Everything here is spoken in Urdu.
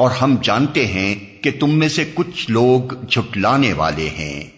اور ہم جانتے ہیں کہ تم میں سے کچھ لوگ جھٹلانے والے ہیں۔